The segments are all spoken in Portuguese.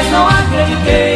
mas não acreditei.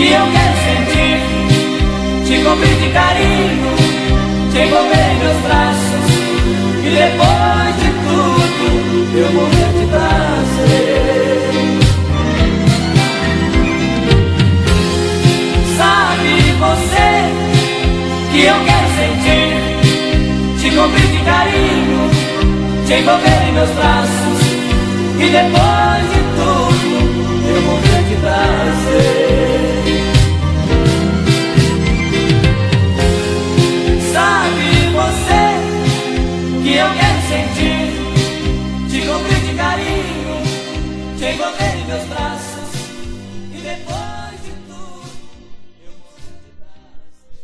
Que eu quero sentir. Te cobrir de carinho Te envolver em meus braços E depois de tudo Eu morrer de prazer. Sabe você Que eu quero sentir? Te cobrir de carinho Te envolver em meus braços E depois te envolver em meus braços.